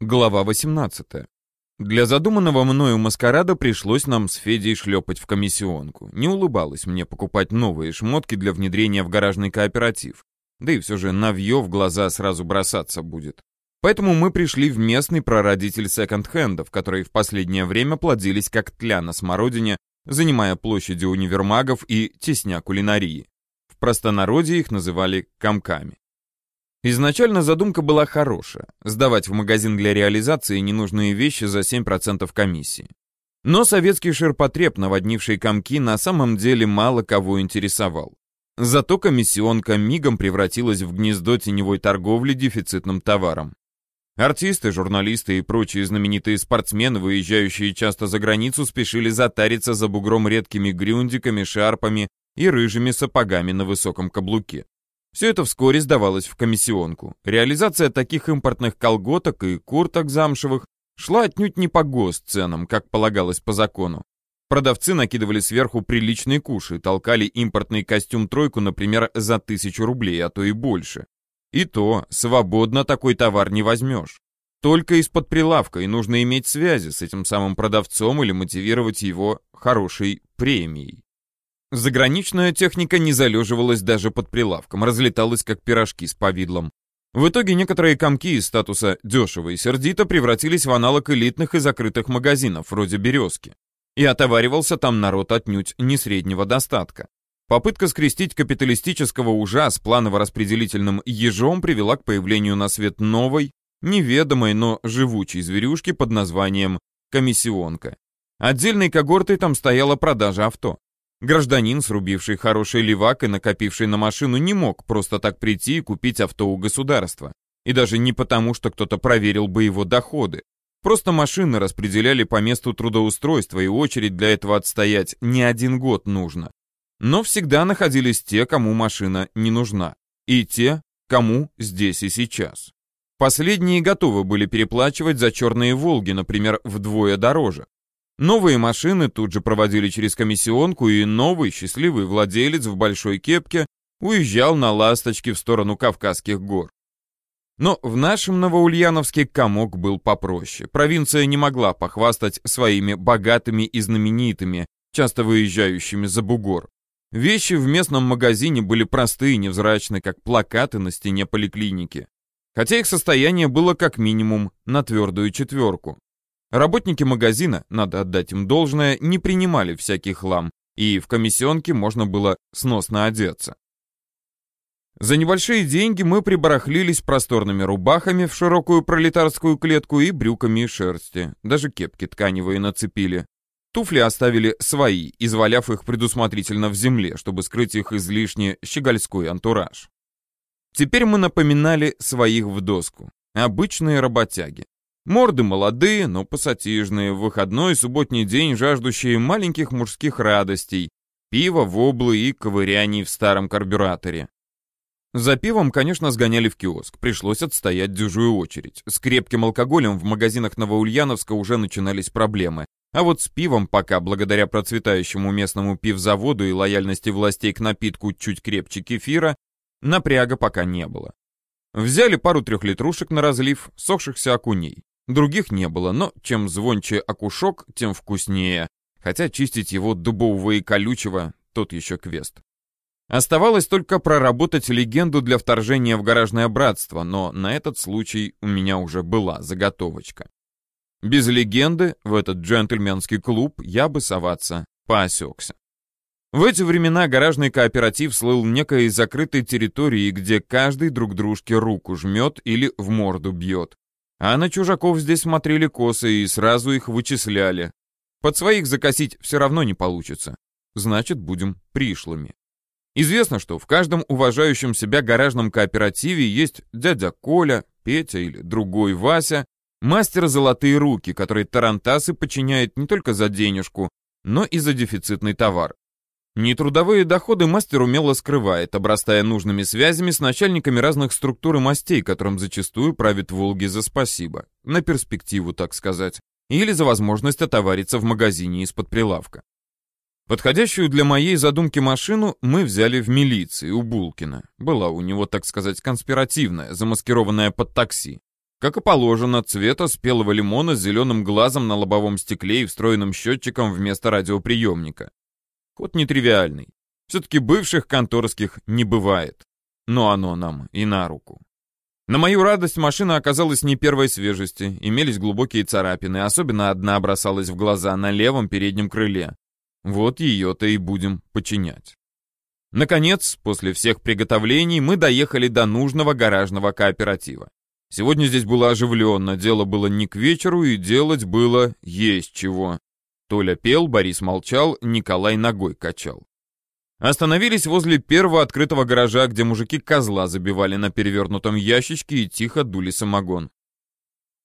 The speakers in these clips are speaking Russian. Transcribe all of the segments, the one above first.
Глава 18. Для задуманного мною маскарада пришлось нам с Федей шлепать в комиссионку. Не улыбалось мне покупать новые шмотки для внедрения в гаражный кооператив. Да и все же навье в глаза сразу бросаться будет. Поэтому мы пришли в местный прародитель секонд-хендов, которые в последнее время плодились как тля на смородине, занимая площади универмагов и тесня кулинарии. В простонародье их называли комками. Изначально задумка была хорошая – сдавать в магазин для реализации ненужные вещи за 7% комиссии. Но советский ширпотреб, наводнивший комки, на самом деле мало кого интересовал. Зато комиссионка мигом превратилась в гнездо теневой торговли дефицитным товаром. Артисты, журналисты и прочие знаменитые спортсмены, выезжающие часто за границу, спешили затариться за бугром редкими грюндиками, шарпами и рыжими сапогами на высоком каблуке. Все это вскоре сдавалось в комиссионку. Реализация таких импортных колготок и курток замшевых шла отнюдь не по госценам, как полагалось по закону. Продавцы накидывали сверху приличные куши, толкали импортный костюм-тройку, например, за тысячу рублей, а то и больше. И то, свободно такой товар не возьмешь. Только из-под прилавка, и нужно иметь связи с этим самым продавцом или мотивировать его хорошей премией. Заграничная техника не залеживалась даже под прилавком, разлеталась как пирожки с повидлом. В итоге некоторые комки из статуса «дешево» и «сердито» превратились в аналог элитных и закрытых магазинов, вроде «Березки». И отоваривался там народ отнюдь не среднего достатка. Попытка скрестить капиталистического ужа с планово-распределительным ежом привела к появлению на свет новой, неведомой, но живучей зверюшки под названием «комиссионка». Отдельной когортой там стояла продажа авто. Гражданин, срубивший хороший левак и накопивший на машину, не мог просто так прийти и купить авто у государства. И даже не потому, что кто-то проверил бы его доходы. Просто машины распределяли по месту трудоустройства, и очередь для этого отстоять не один год нужно. Но всегда находились те, кому машина не нужна. И те, кому здесь и сейчас. Последние готовы были переплачивать за черные «Волги», например, вдвое дороже. Новые машины тут же проводили через комиссионку, и новый счастливый владелец в большой кепке уезжал на ласточке в сторону Кавказских гор. Но в нашем Новоульяновске комок был попроще. Провинция не могла похвастать своими богатыми и знаменитыми, часто выезжающими за бугор. Вещи в местном магазине были простые и невзрачны, как плакаты на стене поликлиники. Хотя их состояние было как минимум на твердую четверку. Работники магазина, надо отдать им должное, не принимали всякий хлам, и в комиссионке можно было сносно одеться. За небольшие деньги мы прибарахлились просторными рубахами в широкую пролетарскую клетку и брюками из шерсти. Даже кепки тканевые нацепили. Туфли оставили свои, изваляв их предусмотрительно в земле, чтобы скрыть их излишне щегольской антураж. Теперь мы напоминали своих в доску. Обычные работяги. Морды молодые, но пассатижные, в выходной субботний день жаждущие маленьких мужских радостей, пива, воблы и ковыряний в старом карбюраторе. За пивом, конечно, сгоняли в киоск, пришлось отстоять дюжую очередь. С крепким алкоголем в магазинах Новоульяновска уже начинались проблемы. А вот с пивом пока, благодаря процветающему местному пивзаводу и лояльности властей к напитку чуть крепче кефира, напряга пока не было. Взяли пару трехлитрушек на разлив, сохшихся окуней. Других не было, но чем звонче окушок, тем вкуснее. Хотя чистить его дубового и колючего — тот еще квест. Оставалось только проработать легенду для вторжения в гаражное братство, но на этот случай у меня уже была заготовочка. Без легенды в этот джентльменский клуб я бы соваться поосекся. В эти времена гаражный кооператив слыл некой закрытой территорией, где каждый друг дружке руку жмет или в морду бьет. А на чужаков здесь смотрели косо и сразу их вычисляли. Под своих закосить все равно не получится. Значит, будем пришлыми. Известно, что в каждом уважающем себя гаражном кооперативе есть дядя Коля, Петя или другой Вася, мастер золотые руки, который тарантасы подчиняет не только за денежку, но и за дефицитный товар. Нетрудовые доходы мастер умело скрывает, обрастая нужными связями с начальниками разных структур и мастей, которым зачастую правит Волги за спасибо. На перспективу, так сказать. Или за возможность отовариться в магазине из-под прилавка. Подходящую для моей задумки машину мы взяли в милиции у Булкина. Была у него, так сказать, конспиративная, замаскированная под такси. Как и положено, цвета спелого лимона с зеленым глазом на лобовом стекле и встроенным счетчиком вместо радиоприемника. Ход нетривиальный. Все-таки бывших конторских не бывает. Но оно нам и на руку. На мою радость машина оказалась не первой свежести, имелись глубокие царапины, особенно одна бросалась в глаза на левом переднем крыле. Вот ее-то и будем починять. Наконец, после всех приготовлений, мы доехали до нужного гаражного кооператива. Сегодня здесь было оживленно, дело было не к вечеру, и делать было есть чего. Толя пел, Борис молчал, Николай ногой качал. Остановились возле первого открытого гаража, где мужики козла забивали на перевернутом ящичке и тихо дули самогон.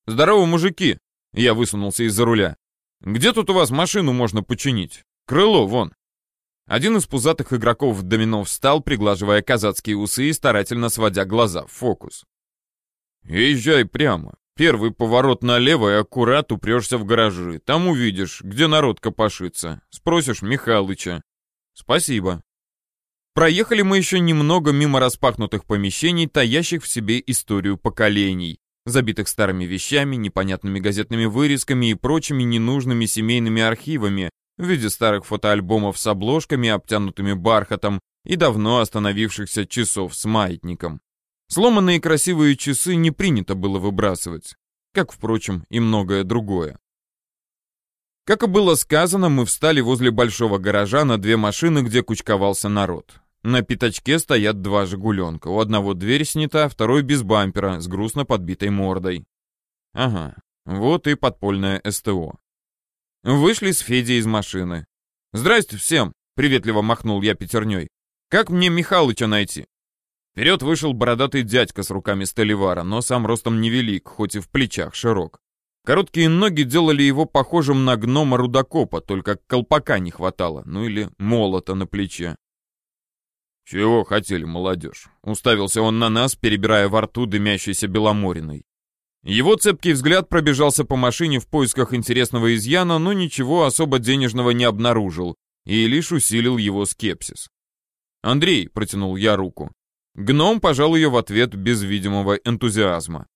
«Здорово, мужики!» Я высунулся из-за руля. «Где тут у вас машину можно починить? Крыло, вон!» Один из пузатых игроков в домино встал, приглаживая казацкие усы и старательно сводя глаза в фокус. «Езжай прямо. Первый поворот налево и аккурат упрешься в гаражи. Там увидишь, где народ копошится. Спросишь Михалыча. «Спасибо». Проехали мы еще немного мимо распахнутых помещений, таящих в себе историю поколений, забитых старыми вещами, непонятными газетными вырезками и прочими ненужными семейными архивами в виде старых фотоальбомов с обложками, обтянутыми бархатом и давно остановившихся часов с маятником. Сломанные красивые часы не принято было выбрасывать, как, впрочем, и многое другое. Как и было сказано, мы встали возле большого гаража на две машины, где кучковался народ. На пятачке стоят два «Жигуленка». У одного дверь снята, второй без бампера, с грустно подбитой мордой. Ага, вот и подпольное СТО. Вышли с Федей из машины. «Здрасте всем!» — приветливо махнул я пятерней. «Как мне Михалыча найти?» Вперед вышел бородатый дядька с руками столевара, но сам ростом невелик, хоть и в плечах широк. Короткие ноги делали его похожим на гнома рудокопа, только колпака не хватало, ну или молота на плече. «Чего хотели, молодежь?» — уставился он на нас, перебирая во рту дымящейся беломориной. Его цепкий взгляд пробежался по машине в поисках интересного изъяна, но ничего особо денежного не обнаружил и лишь усилил его скепсис. «Андрей», — протянул я руку. Гном пожал ее в ответ без видимого энтузиазма.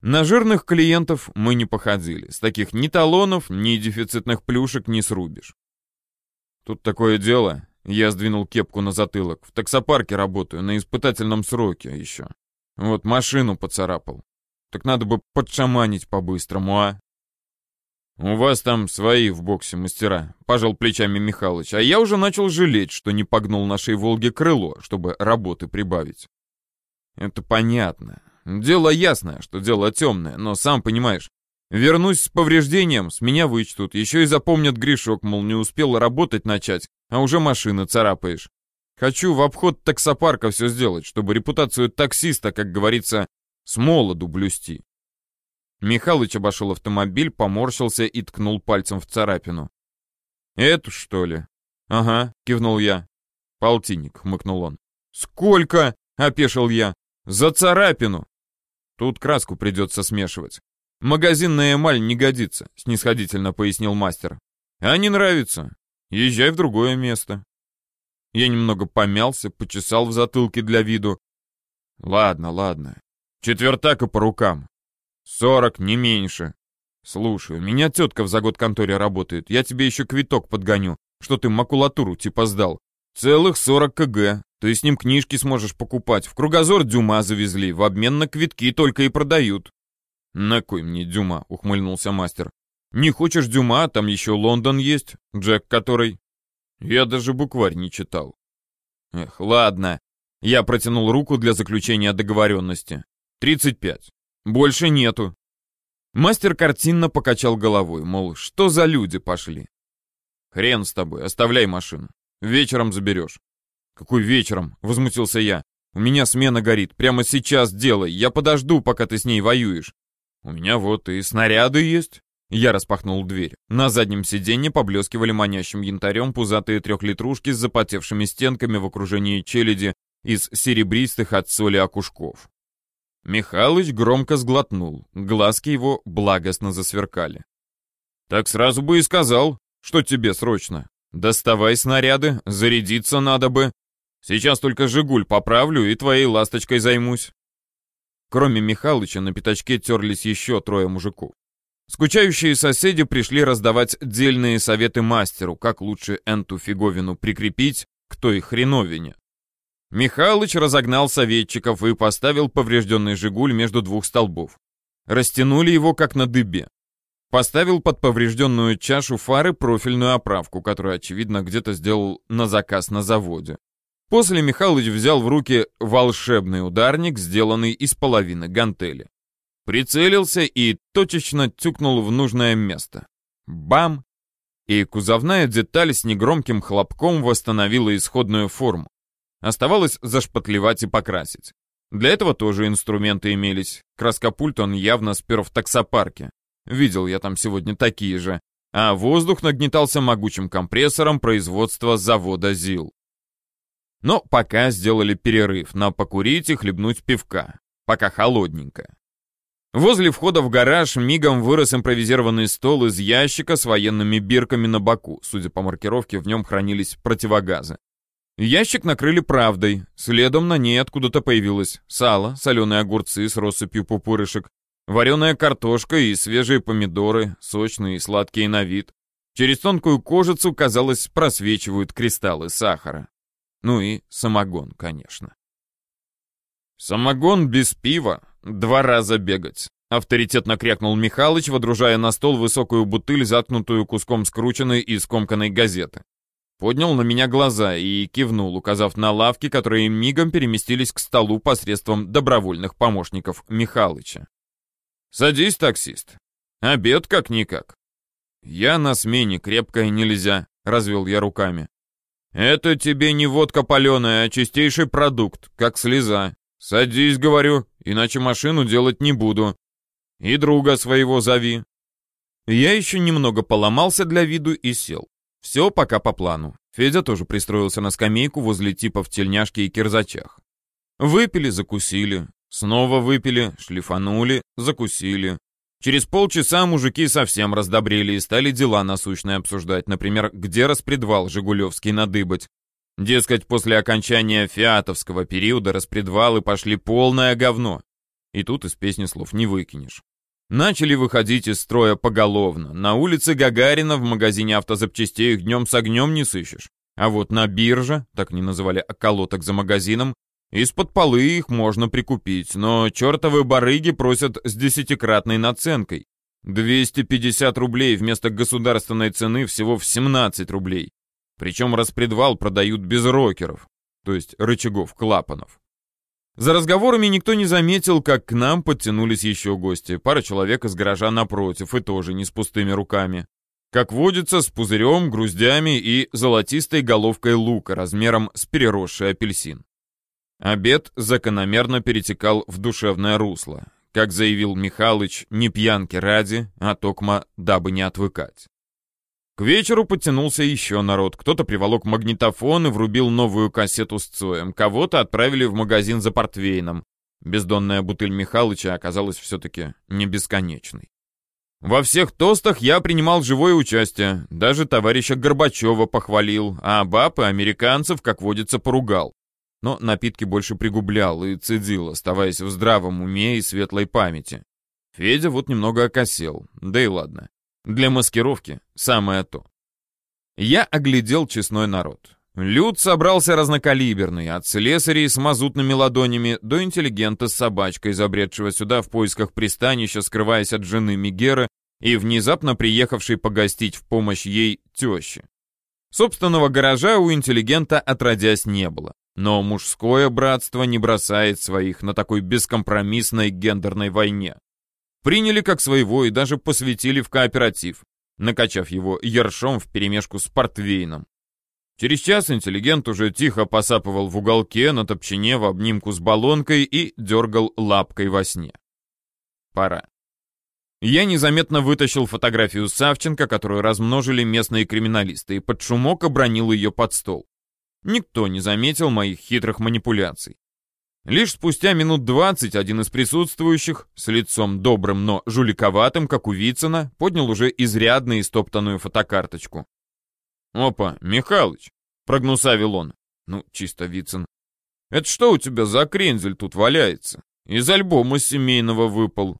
На жирных клиентов мы не походили. С таких ни талонов, ни дефицитных плюшек не срубишь. Тут такое дело. Я сдвинул кепку на затылок. В таксопарке работаю, на испытательном сроке еще. Вот машину поцарапал. Так надо бы подшаманить по-быстрому, а? «У вас там свои в боксе мастера», — пожал плечами Михалыч, а я уже начал жалеть, что не погнул нашей «Волге» крыло, чтобы работы прибавить. «Это понятно. Дело ясное, что дело темное, но сам понимаешь. Вернусь с повреждением, с меня вычтут, еще и запомнят грешок, мол, не успел работать начать, а уже машины царапаешь. Хочу в обход таксопарка все сделать, чтобы репутацию таксиста, как говорится, с молоду блюсти. Михалыч обошел автомобиль, поморщился и ткнул пальцем в царапину. «Эту, что ли?» «Ага», — кивнул я. «Полтинник», — хмыкнул он. «Сколько?» — опешил я. «За царапину!» Тут краску придется смешивать. Магазинная эмаль не годится, снисходительно пояснил мастер. А не нравится? Езжай в другое место. Я немного помялся, почесал в затылке для виду. Ладно, ладно. Четвертака по рукам. Сорок, не меньше. Слушай, у меня тетка в загод конторе работает. Я тебе еще квиток подгоню, что ты макулатуру типа сдал. Целых сорок кг. Ты с ним книжки сможешь покупать. В кругозор Дюма завезли, в обмен на квитки только и продают». «На кой мне Дюма?» — ухмыльнулся мастер. «Не хочешь Дюма, там еще Лондон есть, Джек который...» «Я даже букварь не читал». «Эх, ладно». Я протянул руку для заключения договоренности. «Тридцать пять. Больше нету». Мастер картинно покачал головой, мол, что за люди пошли. «Хрен с тобой, оставляй машину. Вечером заберешь. «Какой вечером?» — возмутился я. «У меня смена горит. Прямо сейчас делай. Я подожду, пока ты с ней воюешь». «У меня вот и снаряды есть». Я распахнул дверь. На заднем сиденье поблескивали манящим янтарем пузатые трехлитрушки с запотевшими стенками в окружении челяди из серебристых от соли окушков. Михалыч громко сглотнул, глазки его благостно засверкали. «Так сразу бы и сказал, что тебе срочно. Доставай снаряды, зарядиться надо бы, Сейчас только «Жигуль» поправлю и твоей ласточкой займусь». Кроме Михалыча на пятачке терлись еще трое мужиков. Скучающие соседи пришли раздавать дельные советы мастеру, как лучше энту фиговину прикрепить к той хреновине. Михалыч разогнал советчиков и поставил поврежденный «Жигуль» между двух столбов. Растянули его, как на дыбе. Поставил под поврежденную чашу фары профильную оправку, которую, очевидно, где-то сделал на заказ на заводе. После Михалыч взял в руки волшебный ударник, сделанный из половины гантели. Прицелился и точечно тюкнул в нужное место. Бам! И кузовная деталь с негромким хлопком восстановила исходную форму. Оставалось зашпатлевать и покрасить. Для этого тоже инструменты имелись. Краскопульт он явно спер в таксопарке. Видел я там сегодня такие же. А воздух нагнетался могучим компрессором производства завода ЗИЛ. Но пока сделали перерыв на покурить и хлебнуть пивка. Пока холодненько. Возле входа в гараж мигом вырос импровизированный стол из ящика с военными бирками на боку. Судя по маркировке, в нем хранились противогазы. Ящик накрыли правдой, следом на ней откуда-то появилось сало, соленые огурцы с россыпью пупырышек, вареная картошка и свежие помидоры, сочные и сладкие на вид. Через тонкую кожицу, казалось, просвечивают кристаллы сахара. Ну и самогон, конечно. «Самогон без пива, два раза бегать», — авторитетно крякнул Михалыч, водружая на стол высокую бутыль, заткнутую куском скрученной и скомканной газеты поднял на меня глаза и кивнул, указав на лавки, которые мигом переместились к столу посредством добровольных помощников Михалыча. «Садись, таксист. Обед как-никак». «Я на смене, крепкая нельзя», — развел я руками. «Это тебе не водка паленая, а чистейший продукт, как слеза. Садись, говорю, иначе машину делать не буду. И друга своего зови». Я еще немного поломался для виду и сел. Все пока по плану. Федя тоже пристроился на скамейку возле типа в тельняшке и кирзачах. Выпили, закусили. Снова выпили, шлифанули, закусили. Через полчаса мужики совсем раздобрели и стали дела насущные обсуждать. Например, где распредвал Жигулевский надыбать. Дескать, после окончания фиатовского периода распредвалы пошли полное говно. И тут из песни слов не выкинешь. Начали выходить из строя поголовно. На улице Гагарина в магазине автозапчастей их днем с огнем не сыщешь. А вот на бирже, так не называли околоток за магазином, из-под полы их можно прикупить, но чертовы барыги просят с десятикратной наценкой. 250 рублей вместо государственной цены всего в 17 рублей. Причем распредвал продают без рокеров, то есть рычагов клапанов. За разговорами никто не заметил, как к нам подтянулись еще гости. Пара человек из гаража напротив, и тоже не с пустыми руками. Как водится, с пузырем, груздями и золотистой головкой лука размером с переросший апельсин. Обед закономерно перетекал в душевное русло. Как заявил Михалыч, не пьянки ради, а токма, дабы не отвыкать. К вечеру подтянулся еще народ. Кто-то приволок магнитофон и врубил новую кассету с Цоем. Кого-то отправили в магазин за портвейном. Бездонная бутыль Михалыча оказалась все-таки не бесконечной. Во всех тостах я принимал живое участие. Даже товарища Горбачева похвалил, а баб и американцев, как водится, поругал. Но напитки больше пригублял и цедил, оставаясь в здравом уме и светлой памяти. Федя вот немного окосел, да и ладно. Для маскировки самое то. Я оглядел честной народ. Люд собрался разнокалиберный, от слесарей с мазутными ладонями до интеллигента с собачкой, забредшего сюда в поисках пристанища, скрываясь от жены Мигера и внезапно приехавшей погостить в помощь ей тещи. Собственного гаража у интеллигента отродясь не было, но мужское братство не бросает своих на такой бескомпромиссной гендерной войне. Приняли как своего и даже посвятили в кооператив, накачав его ершом вперемешку с портвейном. Через час интеллигент уже тихо посапывал в уголке на топчине в обнимку с баллонкой и дергал лапкой во сне. Пора. Я незаметно вытащил фотографию Савченко, которую размножили местные криминалисты, и под шумок обронил ее под стол. Никто не заметил моих хитрых манипуляций. Лишь спустя минут двадцать один из присутствующих, с лицом добрым, но жуликоватым, как у Вицина, поднял уже изрядно истоптанную фотокарточку. «Опа, Михалыч!» — прогнусавил он. «Ну, чисто Вицин. Это что у тебя за крензель тут валяется? Из альбома семейного выпал.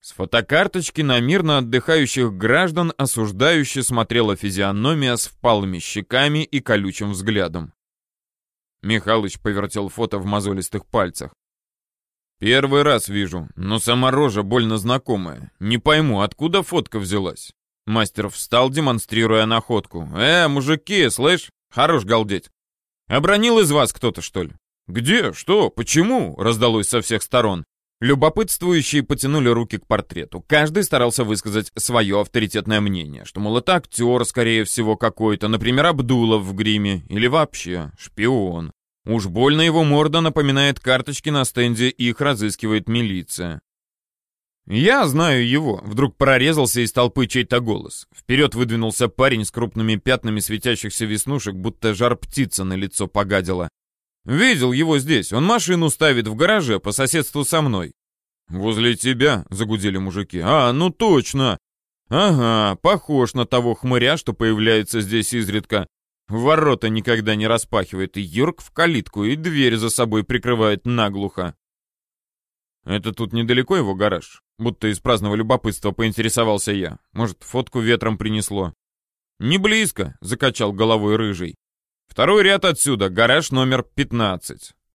С фотокарточки на мирно отдыхающих граждан осуждающе смотрела физиономия с впалыми щеками и колючим взглядом. Михалыч повертел фото в мозолистых пальцах. «Первый раз вижу, но сама рожа больно знакомая. Не пойму, откуда фотка взялась?» Мастер встал, демонстрируя находку. «Э, мужики, слышь, хорош галдеть. Обронил из вас кто-то, что ли?» «Где? Что? Почему?» — раздалось со всех сторон. Любопытствующие потянули руки к портрету. Каждый старался высказать свое авторитетное мнение, что, мол, это актер, скорее всего, какой-то, например, Абдулов в гриме, или вообще шпион. Уж больно его морда напоминает карточки на стенде, их разыскивает милиция. «Я знаю его», — вдруг прорезался из толпы чей-то голос. Вперед выдвинулся парень с крупными пятнами светящихся веснушек, будто жар птица на лицо погадила. Видел его здесь. Он машину ставит в гараже по соседству со мной. Возле тебя, загудели мужики. А, ну точно. Ага, похож на того хмыря, что появляется здесь изредка. Ворота никогда не распахивает, и Юрк в калитку, и дверь за собой прикрывает наглухо. Это тут недалеко его гараж? Будто из праздного любопытства поинтересовался я. Может, фотку ветром принесло? Не близко, закачал головой рыжий. Второй ряд отсюда, гараж номер 15.